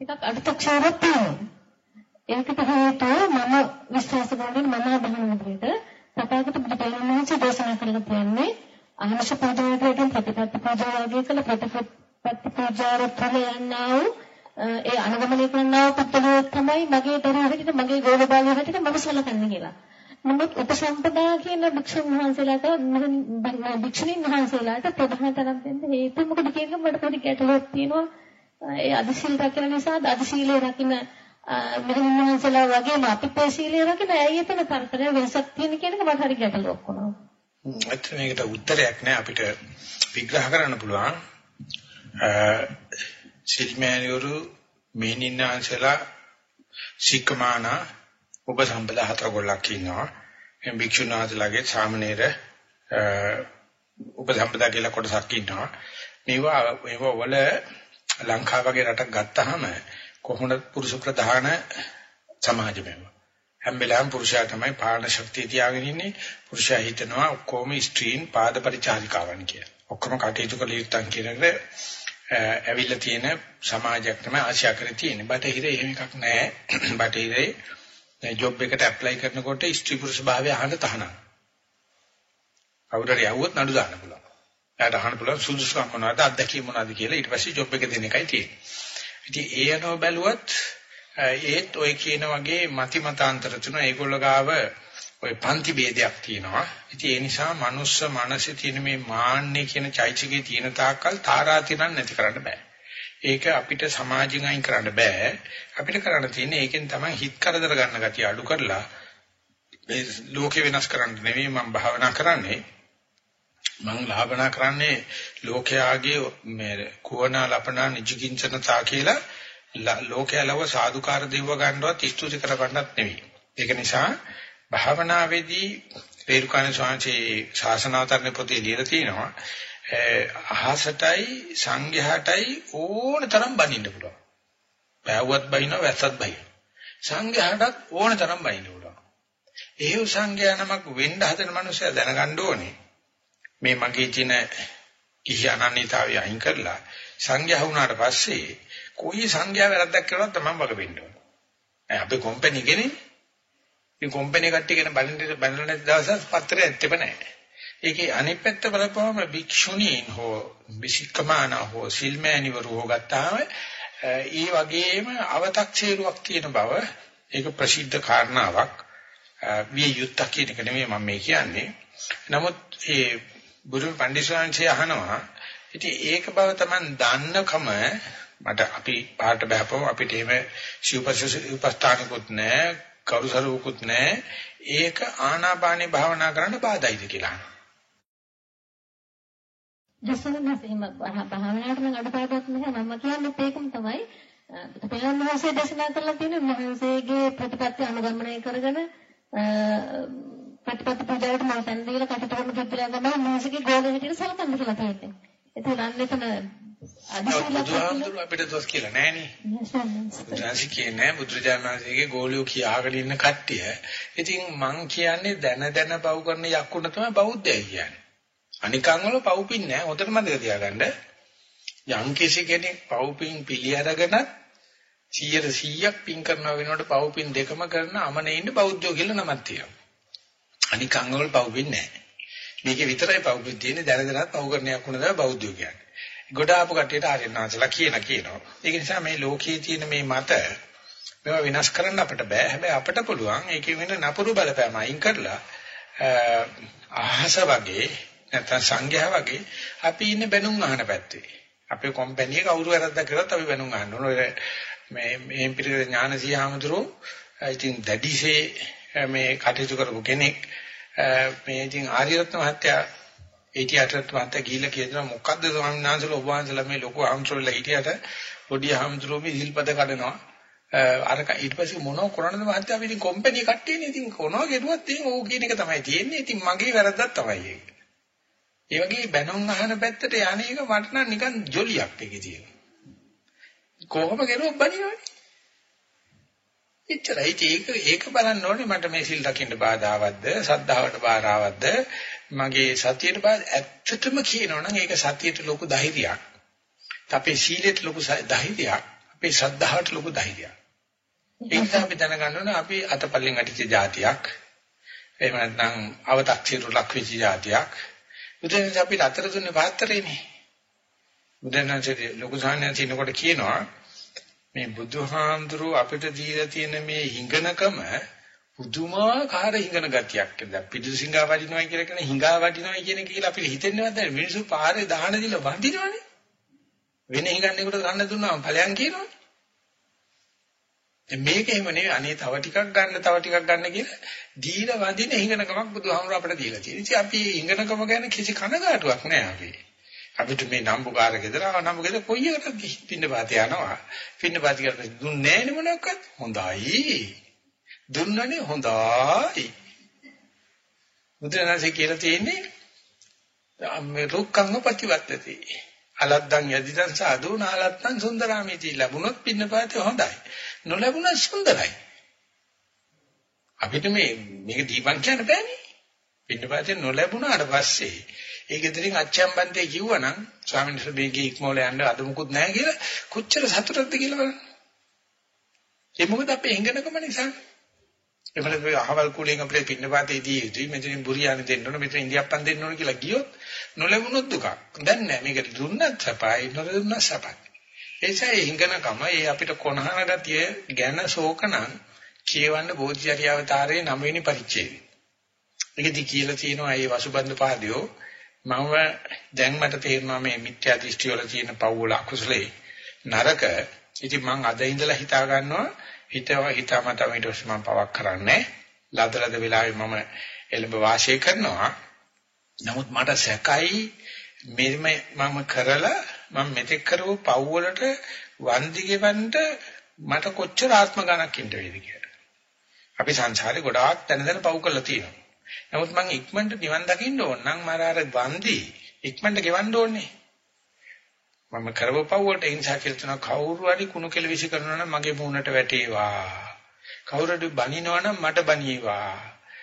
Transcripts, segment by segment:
ටිකක් අඩුතක්ෂරයක් තියෙනවා. ඒකට හේතුව මම විශ්වාස කරන මම අදහන විදිහට තථාගත බුදුරජාණන් වහන්සේ දේශනා කරලා තියෙන්නේ අහමශ පූජාවකගෙන් ප්‍රතිපත්ති පූජාව වගේ කළ ප්‍රතිපත්ති පූජාව තුළ යන්නා වූ ඒ අනුගමනය කරනා වූ පුද්ගලයෙක් තමයි මගේ දරුවෝ හැටියට මගේ ගෝල බාලයෝ හැටියට මම සැලකන්නේ කියලා. නමුත් උපසම්පදා කියන භික්ෂුන් වහන්සේලාට භික්ෂුණීන් වහන්සේලාට ප්‍රධාන තරම් දෙන්න හේතුව මොකද කියන මට පොඩි ගැටලුවක් තියෙනවා. ඒ අදිශීල රකින්න නිසා අදිශීලයේ රකින්න මෙහෙම වහන්සේලා වගේම අපිත් ඒ සීලය රකින්න ඇයි එතන තරතරය වෙනසක් තියෙන කියන එක මට හරි ගැටලුවක් වුණා. ඇත්තට මේකට උත්තරයක් නෑ අපිට විග්‍රහ කරන්න පුළුවන්. සිල්මෑනිවරු මේනින්නාන්සලා සික්කමාන උපසම්පදා හතර ගොල්ලක් ඉන්නවා. එම් භික්ෂුනාථලාගේ සාමණේර උපසම්පදා කියලා කොටසක් ඉන්නවා. මේවා මේවා වල ලංකාව වගේ රටක් ගත්තාම කොහොමද පුරුෂ ප්‍රධාන සමාජෙම හැම වෙලාවෙම පුරුෂයා තමයි පාලන ශක්තිය තියාගෙන ඉන්නේ පුරුෂයා හිතනවා ඔක්කොම ස්ත්‍රීන් පාද පරිචාරිකාවන් කියලා. ඔක්කොම කටයුතු කළ යුත්තන් කියනකද ඇවිල්ලා තියෙන සමාජයක් තමයි ආශා කරේ තියෙන්නේ. බටහිරේ එහෙම එකක් නැහැ. බටහිරේ ජොබ් එකට ඇප්ලයි කරනකොට ස්ත්‍රී පුරුෂ භාවය අහන්න තහනම්. කවුරු හරි යවුවොත් නඩු දාන්න පුළුවන්. එයාට අහන්න පුළුවන් සුදුසුකම් මොනවද අත්දැකීම් මොනවද කියලා ඊට පස්සේ ජොබ් එක දෙන එකයි තියෙන්නේ. ඉතින් ඒ යනව බැලුවත් ඒත් ඔය කියන වගේ මති මතාන්තර තුන ඒගොල්ලෝ ගාව ඔය පන්ති ભેදයක් තියෙනවා. ඉතින් ඒ නිසා මනුස්ස මනසේ තියෙන මේ මාන්නේ කියන චෛත්‍යකේ තියෙන තාක්කල් තාරාතිරම් නැති කරන්න බෑ. ඒක අපිට සමාජයෙන් අයින් කරන්න බෑ. අපිට කරන්න තියෙන්නේ ඒකෙන් තමයි හිත කරදර ගන්න ගතිය අඩු කරලා මේ ලෝකේ වෙනස් කරන්න නෙවෙයි මම භාවනා කරන්නේ. මම ලාභනා කරන්නේ ලෝකයාගේ මේ කුවනා ලපනා නිජකින්චනතා කියලා ලෝකයා ලව සාදුකාර දෙව්ව ගන්නවත් ස්තුති කර ගන්නත් නෙවෙයි. ඒක නිසා භාවනාවේදී රේරුකාණ ස්වාමීන් ශාසනාවතරණ පොතේ ලියලා තියෙනවා අහසටයි සංඝයාටයි ඕන තරම් බනින්න පුළුවන්. බෑවුවත් බයිනවා වැස්සත් බයිනවා. සංඝයාටත් ඕන තරම් බනින්න පුළුවන්. ඒ සංඝයා නමක් වෙන්න හදන මනුස්සයා දැනගන්න ඕනේ. මේ මගේ තියෙන කිසි අනන්‍යතාවය අයින් කරලා සංඝයා වුණාට පස්සේ කොයි සංඝයා වැරද්දක් කළොත් තමයි වග වෙන්න ඕනේ. අපි කම්පැනි කෙනේ. මේ කම්පැනි කට්ටිය ගැන බලන්න බලන දවසක් පත්‍රය ඇත්තෙම නැහැ. ඒකේ අනිත් පැත්ත බලපුවම භික්ෂුණීන් හෝ විසිකමාන හෝ සිල්මෑණිවරු හෝ ගත්තාම ඒ වගේම අව탁සීරුවක් තියෙන බව ඒක ප්‍රසිද්ධ කාරණාවක් විය යුත්තක් කියන එක නෙමෙයි මම මේ කියන්නේ. නමුත් ඒ බුදු පඬිස්වාංශය අහනවා. ඉතින් ඒක බව Taman දන්නකම මට අපි පාට බහපුවම අපිට එහෙම සිව්පස්ස උපස්ථානිකුත් නැහැ කරුසරුකුත් නැහැ. ඒක ආනාපානේ භාවනා කරන්න බාධායිද කියලා. දසනස් එහෙම භාවනාවට නම් අඩපාඩුවක් නැහැ. මම කියන්නේ ඒකම තමයි බුදුපියාණන් වහන්සේ දේශනා කරලා තියෙන මහන්සේගේ ප්‍රතිපත්ති අනුගමනය කරගෙන ප්‍රතිපත්ති පූජාවට මම තැන් දීලා කටට කරන කිප්පලා තමයි මහන්සේගේ ගෝල හැටියට සලකන්න කියලා තියෙන්නේ. ඒතන අන්න එතන බුදුහාමුදුරුවෝ අපිට දොස් කියලා නෑනේ. බුදුහාසි කියන්නේ බුදුරජාණන්සේගේ ගෝලියෝ කියාගෙන ඉන්න කට්ටිය. ඉතින් මං කියන්නේ දැන දැන පව් කරන යක්කුණ තමයි බෞද්ධයයි කියන්නේ. අනිකන් වල පව්පින් නෑ. හොඳට මතක තියාගන්න. යම් කිසි කෙනෙක් පව්පින් පිළි අරගෙන 100 100ක් පින් කරනවා වෙනකොට පව්පින් දෙකම කරන අමනේ ඉන්න බෞද්ධයෝ කියලා නමක් තියෙනවා. අනිකන් වල පව්පින් නෑ. මේකේ විතරයි පව්පින් තියෙන්නේ දැන දැනත් පව් කරන යක්කුණ තමයි බෞද්ධයෝ කියන්නේ. ගොඩාපු කටියට ආර්යනාථලා කියන කියනවා. ඒක නිසා මේ ලෝකයේ තියෙන මේ මත මේවා විනාශ කරන්න අපිට බෑ. හැබැයි අපිට පුළුවන් ඒකේ වෙන නපුරු බලපෑම අයින් කරලා අහස වගේ නැත්නම් සංඝයා වගේ අපි ඉන්නේ බැනුම් අහන පැත්තේ. අපේ කම්පැනි එක කවුරු වැරද්දක් කරත් අපි බැනුම් අහන්න ඕන. මේ මේ පිළිවෙල ඥානසී හාමුදුරුවෝ ඉතින් දැඩිසේ මේ කටයුතු කරපු කෙනෙක් මේ ඉතින් ආර්යරත්න මහත්තයා 88ට මත ගිහිල්ලා කියනවා මොකද්ද ස්වාමීන් වහන්සේලා ඔබ වහන්සේලා මේ ලොකු ආම්සරෝලා හිටියට පොඩි ආම්සරෝ මේ සිල්පද කඩනවා අර ඊට පස්සේ මොනව කරන්නද මහත්තයා අපි ඉතින් කම්පැනි කට්ටියනේ ඉතින් කොනවා ගෙරුවත් ඉතින් ඕක කියන එක තමයි තියෙන්නේ ඉතින් මගේ වැරද්දක් තමයි ඒක. ඒ වගේ බැනුම් අහන පැත්තට යන්නේ එක මට නම් නිකන් ජොලියක් එකේ තියෙනවා. කොහොම ගෙරුවක් බනිනවනේ. එච්චරයි ඒක ඒක බලන්න ඕනේ මට මේ සිල් රකින්න බාධාවත්ද සද්ධාවට බාධාවත්ද මගේ සතියට බාධා ඇත්තටම කියනවනම් ඒක සතියට ලොකු ධෛර්යයක්. අපේ සීලයට ලොකු ධෛර්යයක්. අපේ සද්ධාවට ලොකු ධෛර්යයක්. ඒ නිසා අපි දැනගන්න ඕනේ අපි අතපල්ලෙන් අටිච්ච જાතියක්. එහෙම නැත්නම් අව탁සිරු ලක්විච්ච જાතියක්. මුදෙන් අපි අතර දුන්නේ පාත්‍රේනේ. මුදෙන් නැති ලොකු සාහනයන් තිනකොට කියනවා මේ බුදුහාඳුරු අපිට දීලා තියෙන මේ හිඟනකම පුදුමාකාර හිඟන ගතියක් කියලා. පිටු සිඟා වඩිනවා කියලා කියන හිඟා වඩිනවා කියන කියලා අපිට හිතෙන්නවත් නැහැ. මිනිස්සු පාරේ දාහන දීලා වඳිනවනේ. වෙන හිඟන්නේකට ගන්න දුන්නාම ඵලයන් කියනවනේ. මේක එහෙම නෙවෙයි අනේ තව ටිකක් ගන්න තව ටිකක් ගන්න කියලා දීලා වඳින හිඟනකමක් බුදුහාමුදුර අපිට දීලා තියෙනවා. ඉතින් අපි හිඟනකම ගැන කිසි කනගාටුවක් නැහැ අපි. අපිට මේ නම්බුකාර ගෙදර නම්බු ගෙදර කොයි එකටද පින්න පාත යනවා. පින්න පාත කරලා දුන්නේ නැහැ නේ මොනක්වත්. හොඳයි. දුන්නනේ හොඳයි. බුදුරජාණන්සේ කියලා තියෙන්නේ මේ රුක්ඛංග ප්‍රතිවත්තති. අලද්දන් යදිදන් සාදු නාලත්තන් සුන්දරාමිති ලැබුණොත් පින්නපාතේ හොඳයි. නොලැබුණත් සුන්දරයි. අපිට මේ මේක දීපන් කියන්න බෑනේ. පින්නපාතේ නොලැබුණාට පස්සේ ඒක ඉදිරින් අච්චම් බන්තේ කිව්වනම් ස්වාමීන් වහන්සේ මේකේ ඉක්මෝල යන්න අද මුකුත් නැහැ කියලා කොච්චර සතුටක්ද කියලා බලන්න. ඒ මොකද අපේ හිඟනකම නිසා. එවලත් මේ අහවල් කුලයෙන් අපිට පින්නපාතේදී යුතුයි මෙතනින් බුරියානි දෙන්න ඕන මෙතන ඉන්දියාප්පන් දෙන්න ඕන කියලා ගියොත් නොලැබුණොත් දුකක්. දැන් නෑ මේකට දුන්නත් සපයි නොදුන්නත් සපයි. ඒ නිසා ඒ හිඟනකම ඒ අපිට කොනහන ගතිය ගැන ශෝකනම් කියවන්න බෝධිචර්යාවතාරයේ 9 වෙනි පරිච්ඡේදය. ඒකදී කියලා තියෙනවා මේ වසුබන්දු පහදියෝ මම දැන් මට තේරෙනවා මේ මිත්‍යා දෘෂ්ටි වල තියෙන පවුල අකුසලේ නරක. ඉතින් මං අද ඉඳලා හිතා ගන්නවා හිතව හිතාමතා ඊට පස්සේ මම පවක් කරන්නේ. ලදලද වෙලාවේ මම එළඹ වාසය කරනවා. නමුත් මට සැකයි මෙන්න මම කරලා මම මෙතෙක් කරපු පව් වලට වන්දි ගෙවන්න මට කොච්චර ආත්ම ගණක් ඉන්න වේද කියලා. අපි සංසාරේ ගොඩාක් තැන තැන පව් කරලා තියෙනවා. නමුත් මං ඉක්මනට නිවන් දකින්න ඕන නම් මර අර වන්දි ඉක්මනට ගෙවන්න ඕනේ. මම කරවපව වලට ඉන්සා කියලා තන කවුරු හරි කුණු කෙල විසි කරනවා නම් මගේ මූණට වැටේවා. කවුරු හරි බනිනවා නම් මට බනීවා.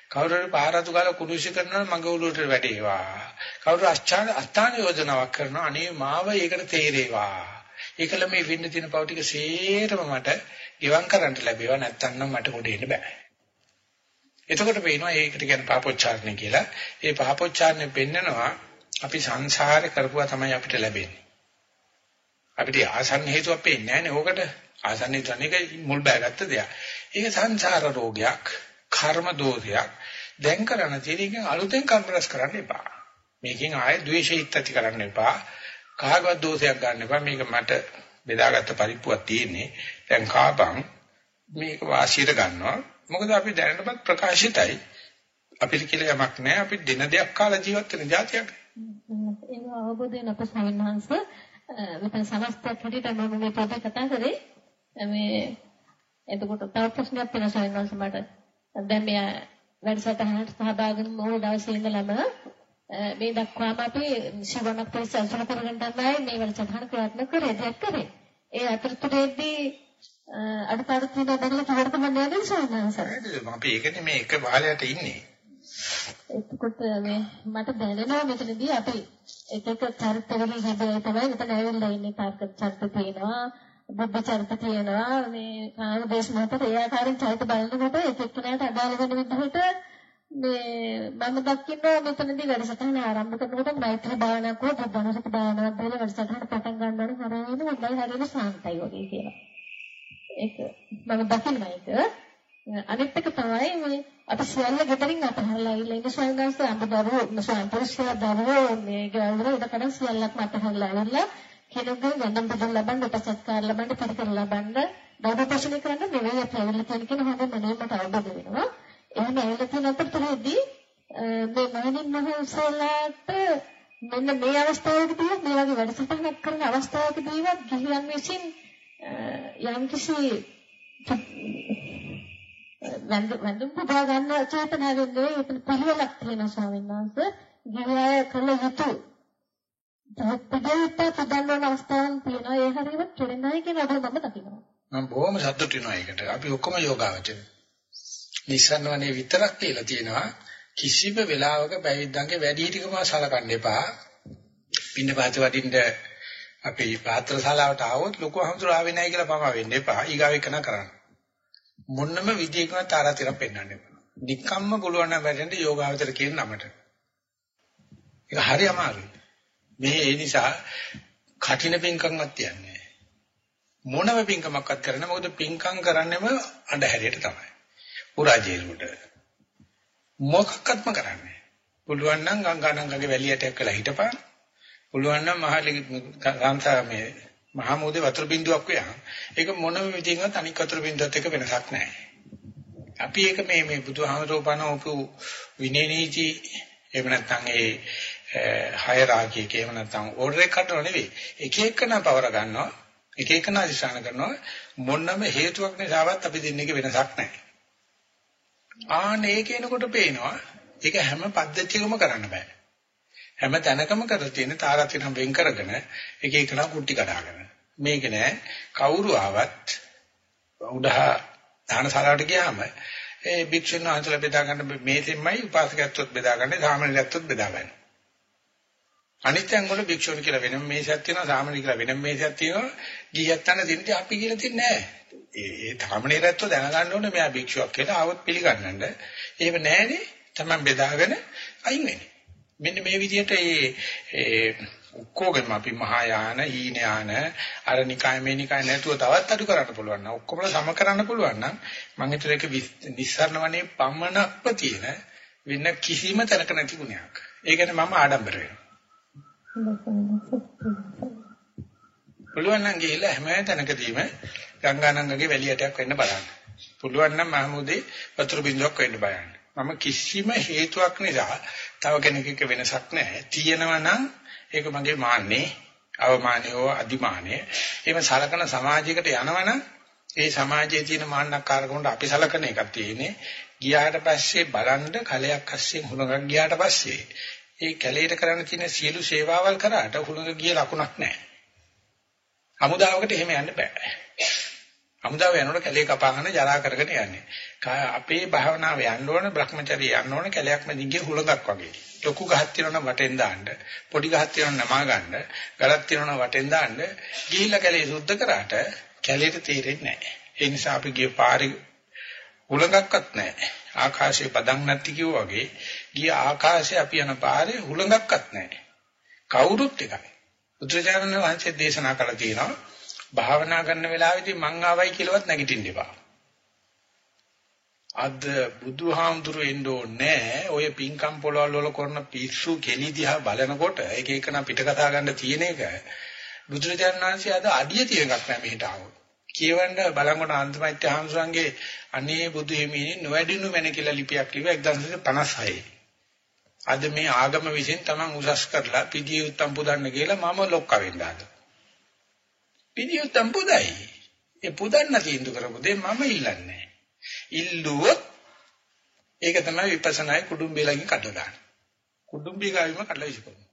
කවුරු හරි පාරතු ගාලා කුණු විසි කරනවා නම් මගේ උළුවට වැටේවා. කවුරු අස්චාන අස්ථාන යෝජනාවක් කරනවා අනේ මාව ඒකට තේරේවා. ඒකල මේ වෙන්න තියෙන පව ටික සේරම මට ගෙවම් කරන්න ලැබේවා නැත්තම් නම් මට උඩ එන්න බෑ. එතකොට පේනවා ඒකට කියන්නේ පාපොච්චාරණය කියලා. ඒ පාපොච්චාරණය පෙන්නනවා අපි සංසාරේ කරපුවා තමයි අපිට ලැබෙන්නේ. අපිට ආසන්න හේතුවක් පේන්නේ නැහැ නේ ඕකට. ආසන්න හේතුව අනේක මුල් බෑගත්ත දෙයක්. ඒක සංසාර රෝගයක්, කර්ම දෝෂයක්. දැන් කරන්න තියෙන එකෙන් අලුතෙන් කර්ම රැස් කරන්න එපා. මේකෙන් ආයෙ ද්වේෂිත ඇති කරන්න එපා. කාගවත් දෝෂයක් ගන්න එපා. මේක මට බෙදාගත්ත පරිප්පුවක් තියෙන්නේ. දැන් කාපම් මේක වාසියට ගන්නවා. මොකද අපි දැනටමත් ප්‍රකාශිතයි. අපිට කියලා යමක් නැහැ. අපි දින දෙකක් කාලා ජීවත් වෙන જાතියක්. ඒක අවබෝධ වෙන අප සවින්හන්ස මෙතන සමස්තයක් හැටියට මම මේ පොත කතා කරේ. මේ එතකොට තව ප්‍රශ්නයක් තියෙනවා සවින්හන්ස මට. දැන් මෙයා වැඩසටහනට සහභාගී වුණු දවසේ ඉඳලම මේ දක්වාම අපි ශිවණක් පරිසල්සන කරගෙන තමයි මේ වැඩසටහන ක්‍රියාත්මක කරේ දෙයක් කරේ. ඒ අතරතුරේදී අඩපාඩු තියෙනවා දැකලා කිව්වට තමයි නේද සෝනංශ. අපි ඒකනේ මේ එක බාලයට ඉන්නේ. එතකොට මේ මට දැනෙනවා මෙතනදී අපි එක එක චරිතවලින් හැබැයි තමයි මෙතන ඇවිල්ලා ඉන්නේ තාර්ක චරිත තියෙනවා බුද්ධ චරිත තියෙනවා මේ කාම දේශ මතට ඒ ආකාරයෙන් චරිත බලනකොට එක එක්කෙනාට අදාළ වෙන විදිහට මේ මම දකින්න මෙතනදී වැඩසටහන ආරම්භ කරනකොට මෛත්‍රී භාවනාවක් හෝ බුද්ධානුස්සති භාවනාවක් දාලා වැඩසටහන පටන් ගන්නවා නම් හරියම හොඳයි හරියම සාන්තයි වගේ කියලා. ඒක මම දකින්න ඒක. අනිත් එක තමයි මේ අපි සියල්ල ගෙදරින් අතහැරලා ඉන්නේ ඉන්න ස්වයංගස්ත අඹදරුවෝ ස්වයංපරිශ්‍රය දරුවෝ මේ ගෙවල් වල ඉඩකඩ සියල්ලක්ම අතහැරලා ඉන්න කෙනෙකුගේ ගඳම් පදම් ලබන්න උපසත්කාර ලබන්න පරිකර ලබන්න බෞද්ධ පෝෂණය කරන්න නෙවෙයි අපි ඇවිල්ලා තියෙන කෙන හොඳ මනෙකට අවබෝධ වෙනවා. එහෙම ඇවිල්ලා තියෙන අතරතුරේදී මේ මහණින් මහසලාට මෙන්න මේ අවස්ථාවකදී මේ වගේ වැඩසටහනක් කරන අවස්ථාවකදීවත් ගිහියන් විසින් යම්කිසි වැඳුම් පුදා ගන්න චේතනාවෙන් නෙවෙයි එතන පිළිවෙලක් තියෙනවා ස්වාමීන් වහන්සේ. ගිහිය කළ යුතු තත්පදයට පුදන්න අවස්ථාවක් තියෙනවා. ඒ හරියට කෙරෙන්නේ කියන අදහස මම දකිනවා. මම බොහොම සතුටු වෙනවා ඒකට. අපි ඔක්කොම යෝගාවචර. නිසන්වනේ විතරක් කියලා තියෙනවා. කිසිම වෙලාවක පැවිද්දන්ගේ වැඩි හිටිකම සලකන්න එපා. පින්න පාත වඩින්න අපි පාත්‍ර ශාලාවට ආවොත් ලොකු හඳුර ආවේ නැහැ කියලා පමා වෙන්න එපා. ඊගාව එකන කරන්න. මොන්නම විදියකින් තාරාතිරම් පෙන්වන්න එපා. නික්කම්ම පුළුවන් නම් වැඩෙන්න යෝගාවචර කියන නමට. ඒක හරි අමාරුයි. මේ ඒ නිසා කටින පින්කම්වත් තියන්නේ මොනම පින්කමක්වත් කරන්නේ මොකද පින්කම් කරන්නේම අඳුරට තමයි. පුරාජේරුවට. මොකක්වත්ම කරන්නේ. පුළුවන් නම් ගංගානංගගේ වැලියටයක් කළා හිටපන්. පුළුවන් නම් මහලි ගාන්තා මේ මහමෝදේ වතුර බින්දුවක් වයා. ඒක මොනම විදිහකින්වත් අනික් වතුර බින්දුවත් එක්ක වෙනසක් නැහැ. අපි ඒක මේ මේ බුදුහාමරෝ පනවපු විනය නීති එහෙම නැත්නම් ඒ හයරාකි එක එහෙම නැත්නම් ඕඩර් එක කඩනව නෙවෙයි. එක එකන පවර ගන්නවා. එක එකන අධිෂ්ඨාන කරනවා. මොනම හේතුවක් නිසාවත් අපි දෙන්නේක වෙනසක් නැහැ. ආන ඒකේනකොට පේනවා. ඒක හැම පද්ධතියකම කරන්න බෑ. හැම තැනකම කරලා තියෙන තාරාතිරම් වෙන් කරගෙන එක එකන කුටි කඩාගෙන. මේක නෑ කවුරු ආවත් උඩහා දානශාලාවට ගියාම ඒ භික්ෂුන් වහන්සේලා බෙදා ගන්න මේසෙන්මයි උපාසකයත්වත් බෙදා ගන්න සාමාන්‍යයත්වත් බෙදා ගන්න. අනිත්‍යංග වල භික්ෂුන් කියලා වෙනම මේසයක් තියෙනවා සාමාන්‍ය කියලා වෙනම මේසයක් තියෙනවා ගියත් යන දෙන්නේ අපි කියලා තින්නේ නැහැ. ඒ ඒ සාමාන්‍යයත්ව දැනගන්න ඕනේ මෙයා භික්ෂුවක් කියලා ආවොත් පිළිගන්නන්න. එහෙම නැහැනේ තමයි බෙදාගෙන අයින් වෙන්නේ. මෙන්න මේ විදිහට ඒ ඔක්කොගෙම අපි මහායාන හීනයාන අර නිකාය මේ නිකාය නැතුව තවත් අඩු කරන්න පුළුවන් නම් ඔක්කොම සම කරන්න පුළුවන් නම් මම හිතුව ඒක නිස්සාරණ වනේ පමණක්ම තියෙන වෙන කිසිම තැනක නැති ගුණයක්. ඒ කියන්නේ මම ආඩම්බර වෙනවා. පුළුවන් නම් ගිහිල්ලා හැම තැනකදීම ගංගානංගගේ වැලියටයක් වෙන්න බලන්න. පුළුවන් නම් මහමුදේ වතුර බින්දුවක් වෙන්න බලන්න. මම කිසිම හේතුවක් නිසා තව කෙනෙකුට වෙනසක් නැහැ. තියෙනවා නම් ඒක මගේ මාන්නේ, අවමානය හෝ අදිමානය. එහෙම සලකන සමාජයකට යනවනම් ඒ සමාජයේ තියෙන මාන්නකාරකමට අපි සලකන එකක් තියෙන්නේ. ගියාට පස්සේ බලන්න කලයක් අස්සේ හුලඟක් ගියාට පස්සේ ඒ කැලේට කරන්න තියෙන සියලු සේවාවල් කරාට හුලඟ ගිය ලකුණක් නැහැ. හමුදාවකට එහෙම යන්න බෑ. හමුදාව යනකොට කැලේ කපාගෙන ජරා කරගෙන යන්නේ. අපේ භාවනාව යන්න ඕන Brahmacharya යන්න ඕන කැලයක් මැදින් හුලඟක් වගේ. ලොකු ගහක් තියෙනවා වටෙන් දාන්න, පොඩි ගහක් තියෙනවා නමා ගන්න, ගලක් තියෙනවා වටෙන් දාන්න, ගිහිල්ලා කැලේ සුද්ධ කරාට කැලේට තේරෙන්නේ නැහැ. ඒ නිසා අපි ගිය පාරේ හුලඟක්වත් නැහැ. ආකාශයේ පදන් නැති කිව්වා වගේ ගිය ආකාශයේ අපි යන පාරේ හුලඟක්වත් නැහැ. කවුරුත් එකයි. බුදුචානන් වහන්සේ දේශනා කළා තියෙනවා භාවනා කරන වෙලාවෙදී මං ආවයි කියලාවත් නැගිටින්න එපා. අද බුදුහාමුදුරු එන්න ඕනේ ඔය පින්කම් පොළවල් වල කරන පිස්සු කෙලි දිහා බලනකොට එක එකන පිට කතා ගන්න තියෙන එක බුදුරජාණන් වහන්සේ අද අඩිය තියෙන එකක් නෑ මෙහෙට ආවොත්. කියවන්න බලංගොඩ අන්තමෛත්‍ය හාමුදුරන්ගේ අනේ බුදු හිමිනේ නොවැඩිනු මැන කියලා ලිපියක් කිව්වා 1956. අද මේ ආගම විසින් Taman උසස් කරලා පිළිය උත්තම් පුදන්න කියලා මම ලොක්ක වෙන්න ආද. පිළිය උත්තම් පුදයි. ඒ පුදන්න තීන්දුව කරපු දෙය මම ඉල්ලන්නේ ඉල්ලුවොත් ඒක තමයි විපස්සනායි කුඩුම්බේ ළඟින් කඩලා දාන්න. කුඩුම්බේ ගාවිම කඩලා විසිකරනවා.